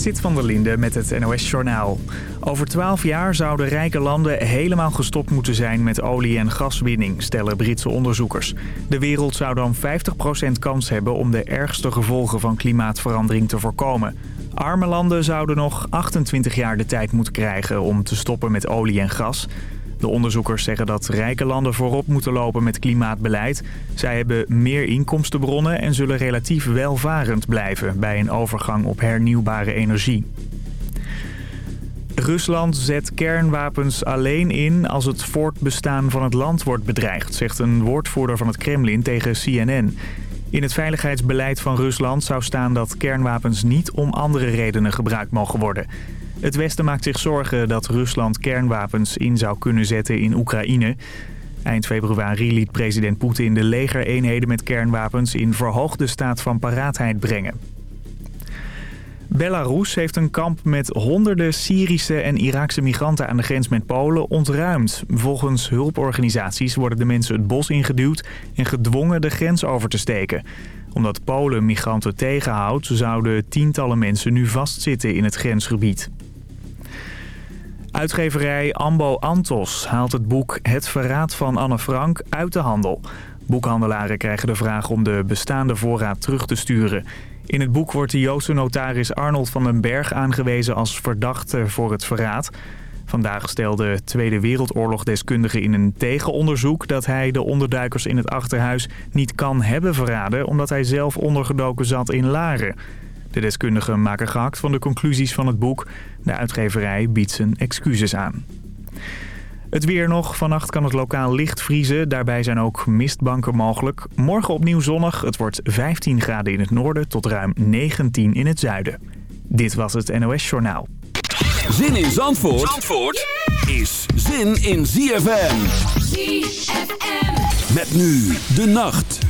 Zit van der Linde met het NOS-journaal. Over 12 jaar zouden rijke landen helemaal gestopt moeten zijn met olie- en gaswinning, stellen Britse onderzoekers. De wereld zou dan 50% kans hebben om de ergste gevolgen van klimaatverandering te voorkomen. Arme landen zouden nog 28 jaar de tijd moeten krijgen om te stoppen met olie en gas. De onderzoekers zeggen dat rijke landen voorop moeten lopen met klimaatbeleid. Zij hebben meer inkomstenbronnen en zullen relatief welvarend blijven bij een overgang op hernieuwbare energie. Rusland zet kernwapens alleen in als het voortbestaan van het land wordt bedreigd, zegt een woordvoerder van het Kremlin tegen CNN. In het veiligheidsbeleid van Rusland zou staan dat kernwapens niet om andere redenen gebruikt mogen worden. Het Westen maakt zich zorgen dat Rusland kernwapens in zou kunnen zetten in Oekraïne. Eind februari liet president Poetin de legereenheden met kernwapens in verhoogde staat van paraatheid brengen. Belarus heeft een kamp met honderden Syrische en Iraakse migranten aan de grens met Polen ontruimd. Volgens hulporganisaties worden de mensen het bos ingeduwd en gedwongen de grens over te steken. Omdat Polen migranten tegenhoudt, zouden tientallen mensen nu vastzitten in het grensgebied. Uitgeverij Ambo Antos haalt het boek Het Verraad van Anne Frank uit de handel. Boekhandelaren krijgen de vraag om de bestaande voorraad terug te sturen. In het boek wordt de Joodse notaris Arnold van den Berg aangewezen als verdachte voor het verraad. Vandaag stelde Tweede Wereldoorlog-deskundige in een tegenonderzoek... dat hij de onderduikers in het achterhuis niet kan hebben verraden... omdat hij zelf ondergedoken zat in Laren. De deskundigen maken gehakt van de conclusies van het boek. De uitgeverij biedt zijn excuses aan. Het weer nog. Vannacht kan het lokaal licht vriezen. Daarbij zijn ook mistbanken mogelijk. Morgen opnieuw zonnig. Het wordt 15 graden in het noorden tot ruim 19 in het zuiden. Dit was het NOS Journaal. Zin in Zandvoort, Zandvoort is zin in ZFM. ZFM. Met nu de nacht.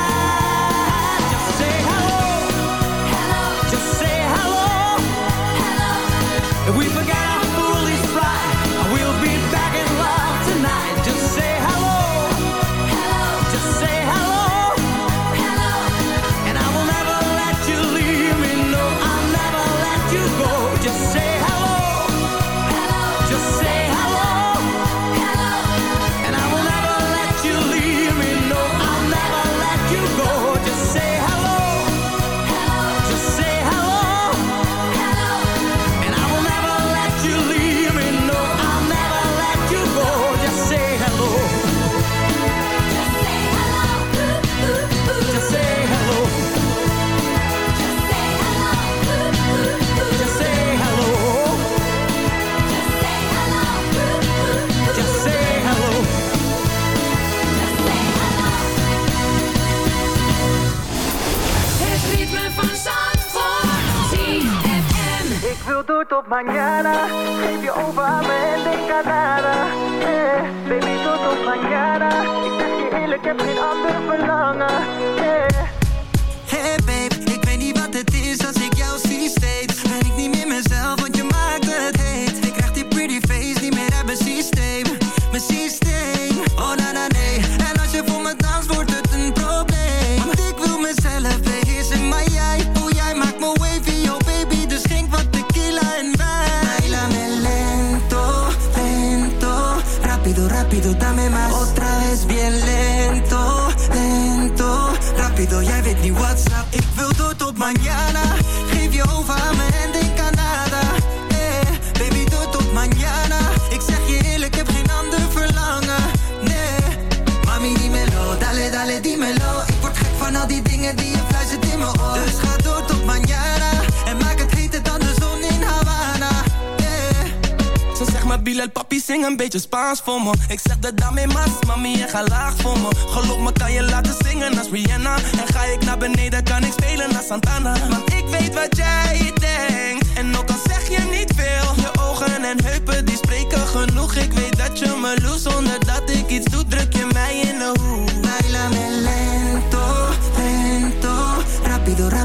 Ik word gek van al die dingen die je fluistert in mijn oor. Dus ga door tot mañana En maak het heter dan de zon in Havana. Yeah. Ze zegt maar Bilal, papi, zing een beetje Spaans voor me. Ik zeg dat daarmee mas, mami, je ga laag voor me. Geloof me, kan je laten zingen als Rihanna? En ga ik naar beneden, kan ik spelen als Santana. Want ik weet wat jij denkt. En ook al zeg je niet veel Je ogen en heupen, die spreken genoeg. Ik weet dat je me loest zonder dat ik iets doe. Druk je mij in de hoek.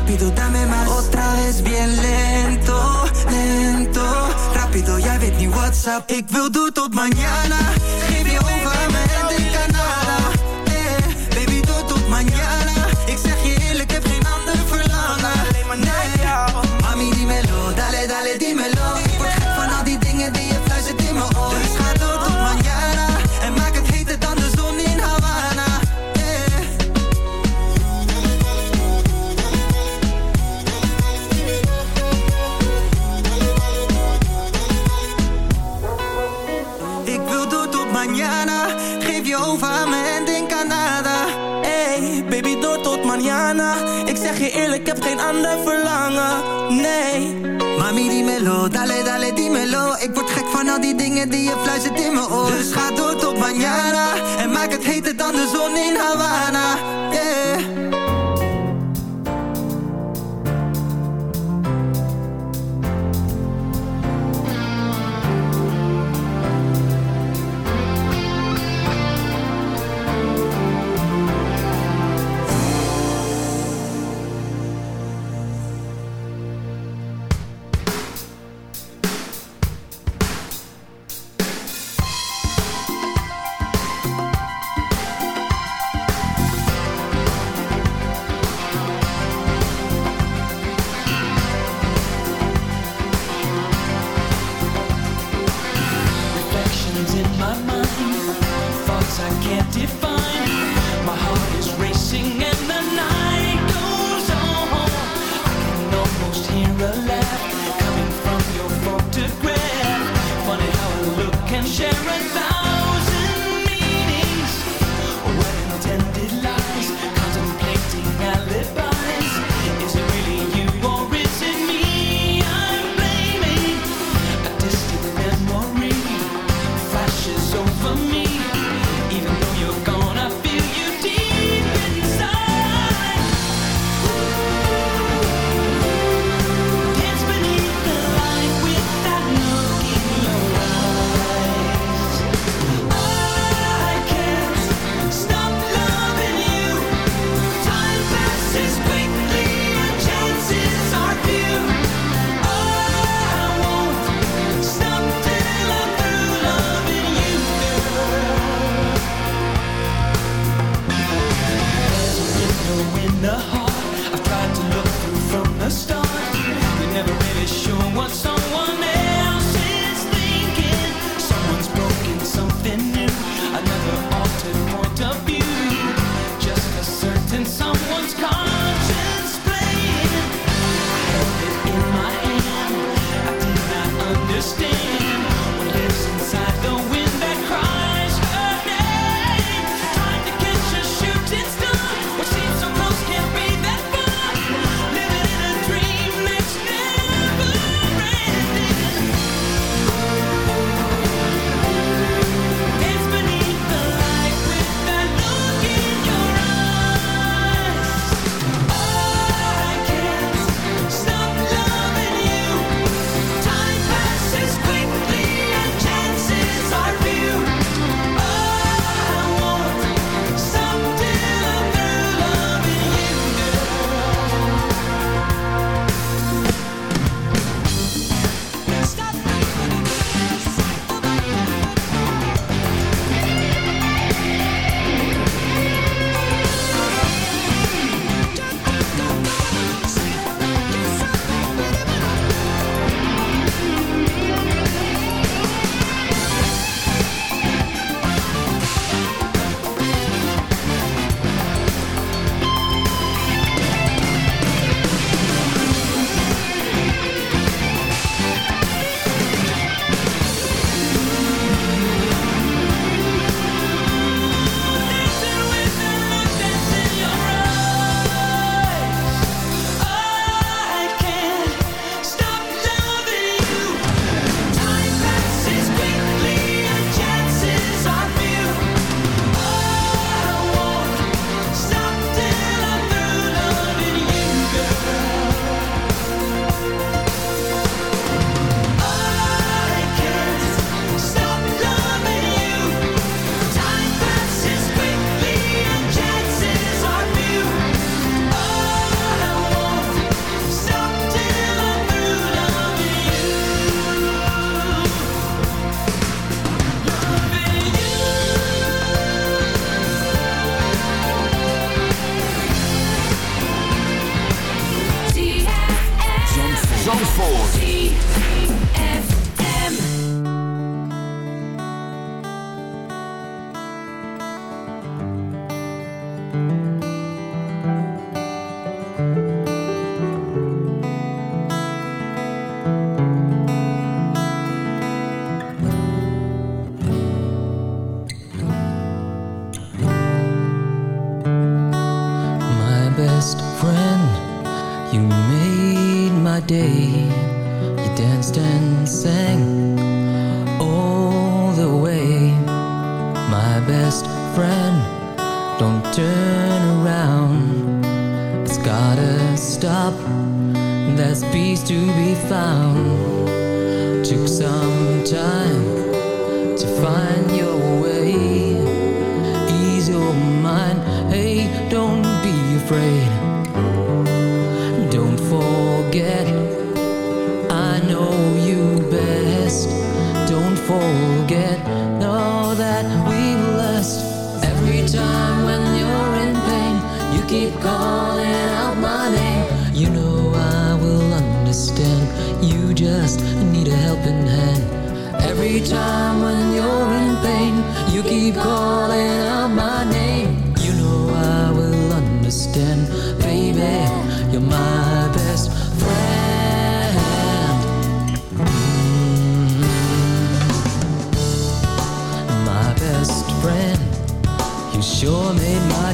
rápido, dame más. Otra vez bien lento, lento, rápido, ya weet mi WhatsApp, up. Ik wil door tot mañana. eerlijk, heb geen ander verlangen, nee. Mami, dimelo, dale, dale, dimelo Ik word gek van al die dingen die je fluistert in mijn oor. Dus ga door tot mañana En maak het heter dan de zon in Havana.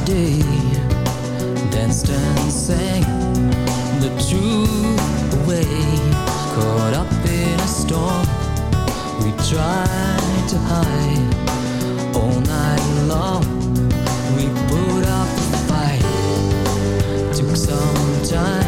day danced and sang the true way. Caught up in a storm, we tried to hide all night long. We put up a fight, took some time.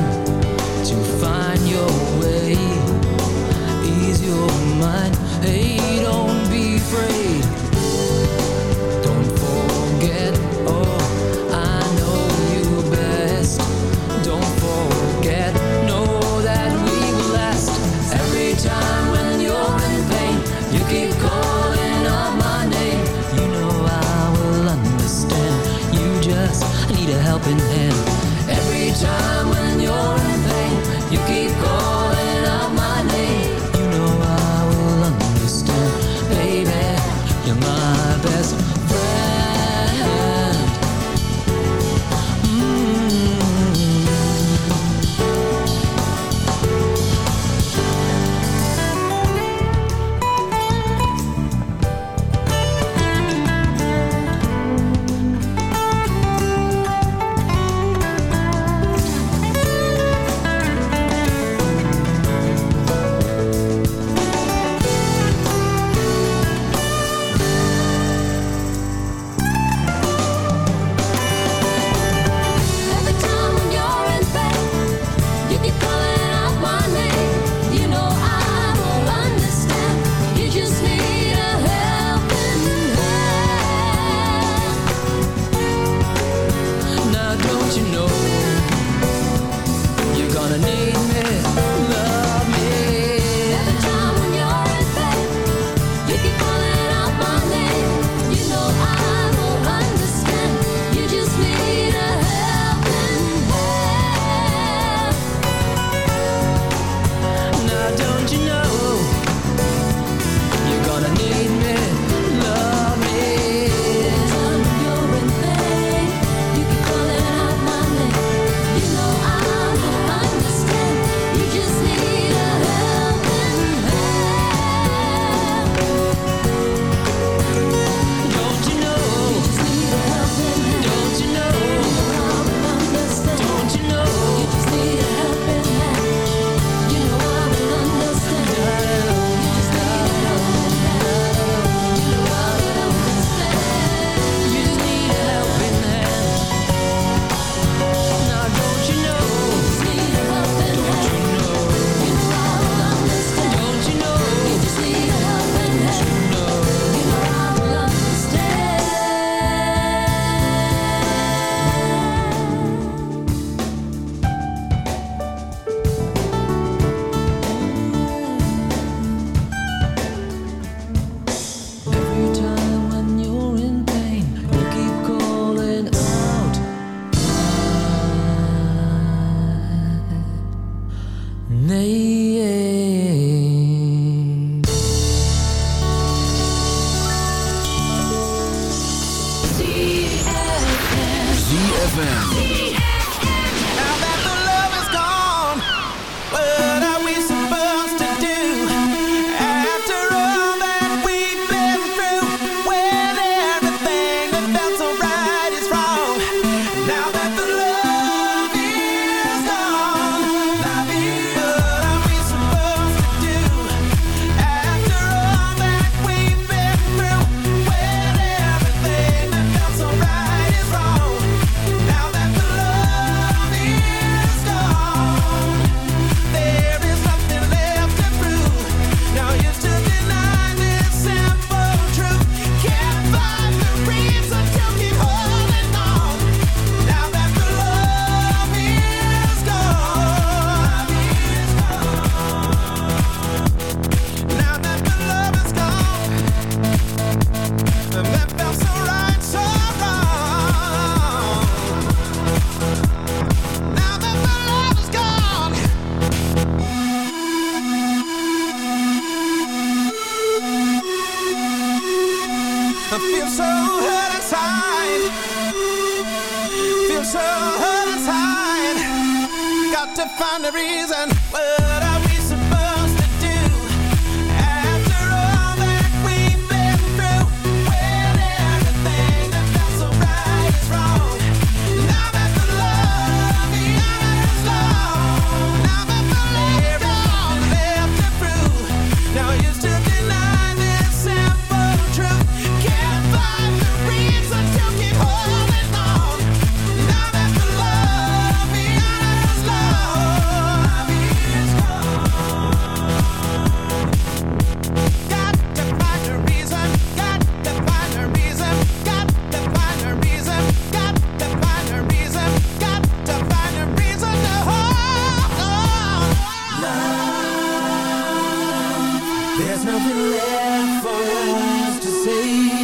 There's nothing left for us to say.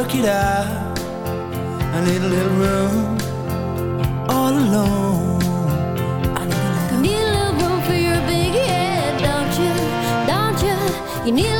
work it out. I need a little room all alone. You need a little room for your big head, don't you? Don't you? You need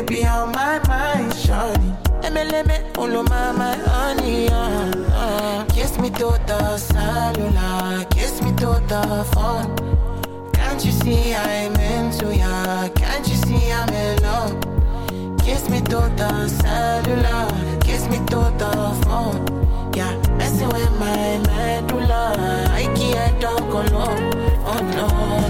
You be on my mind, shawty. MLM, follow my, my honey, uh, uh. Kiss me to the cellular, kiss me to the phone. Can't you see I'm into ya? Can't you see I'm in love? Kiss me to the cellular, kiss me to the phone. Yeah, messing with my medulla. I can't talk alone. Oh no,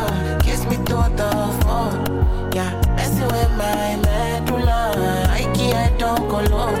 alone.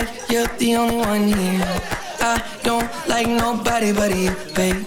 Like you're the only one here. I don't like nobody but you, baby.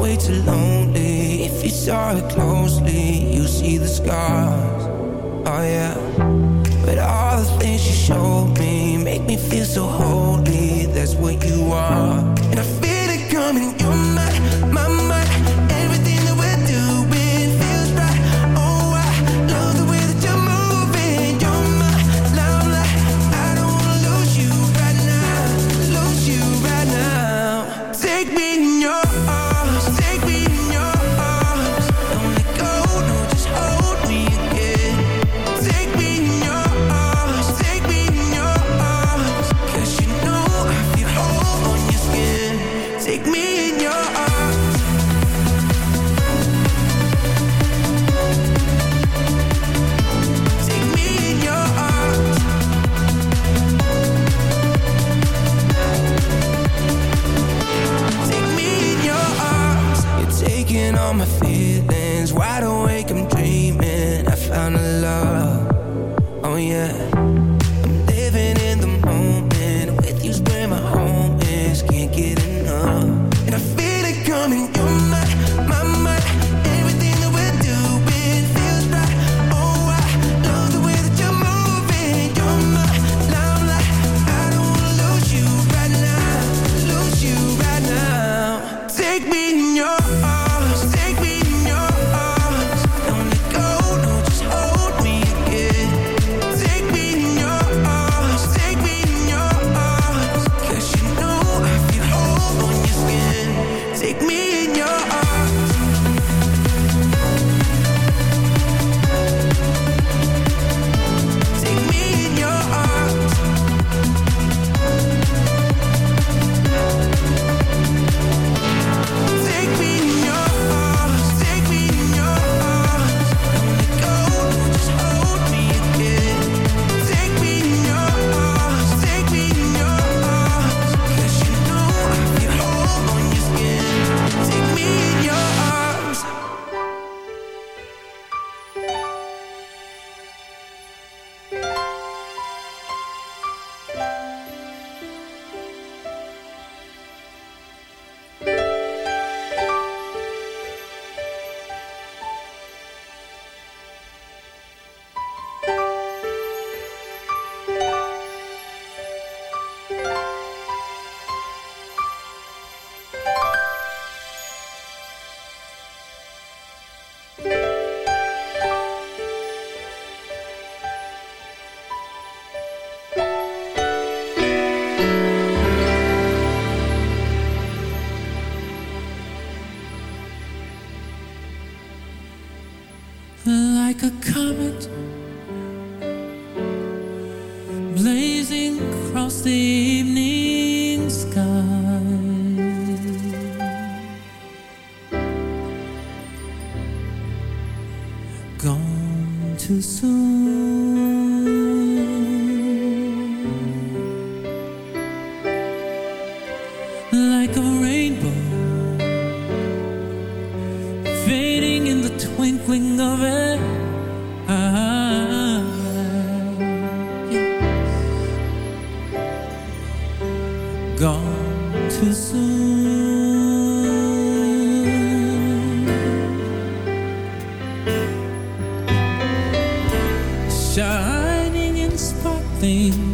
way too lonely. If you saw it closely, you see the scars. Oh yeah. But all the things you showed me make me feel so holy. That's what you are, and I feel it coming. You're my, my, my. Too soon, Like a rainbow Fading in the twinkling of an eye. Gone too soon. nothing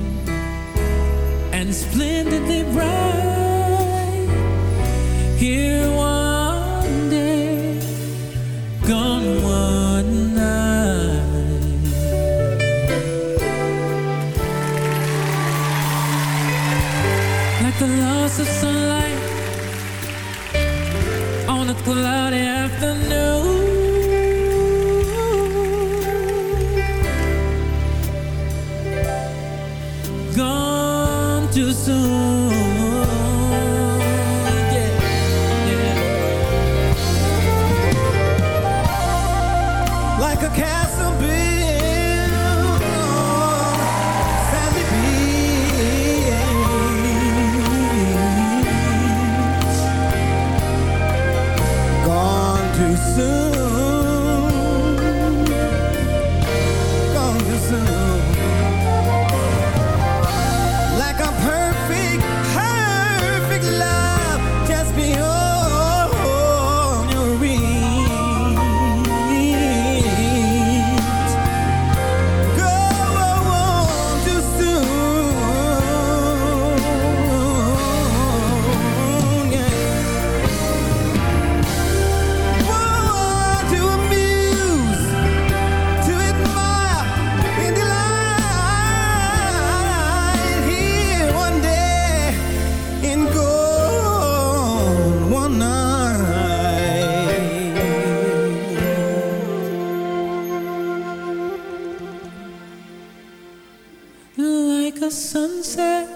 the sunset,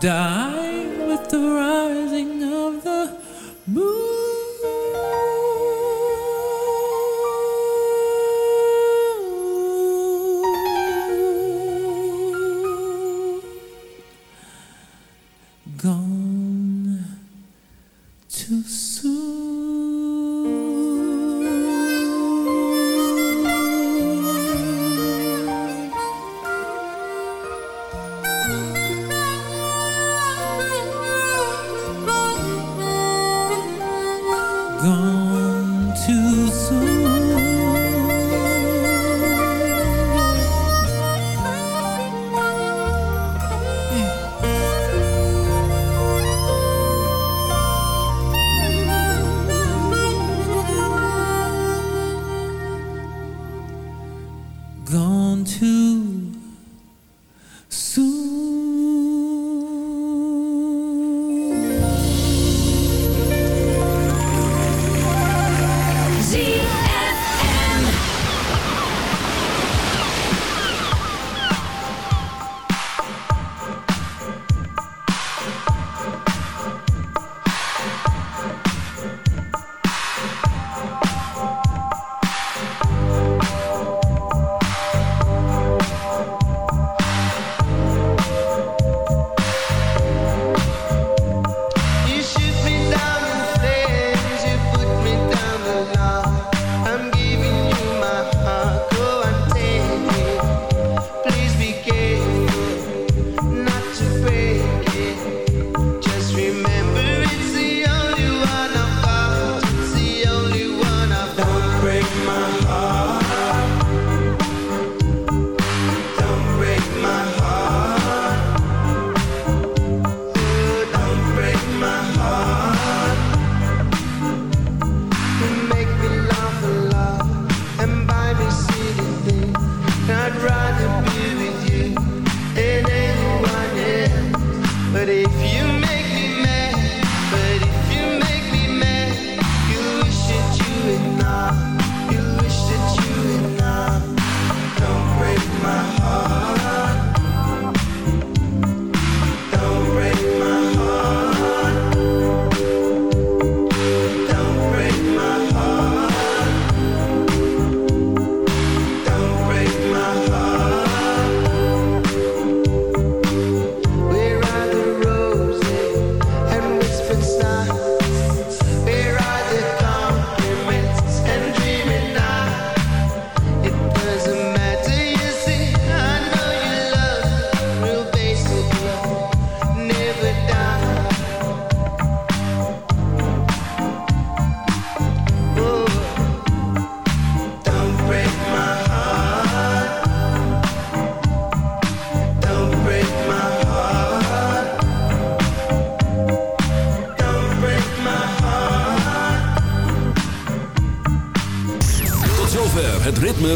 die with the rising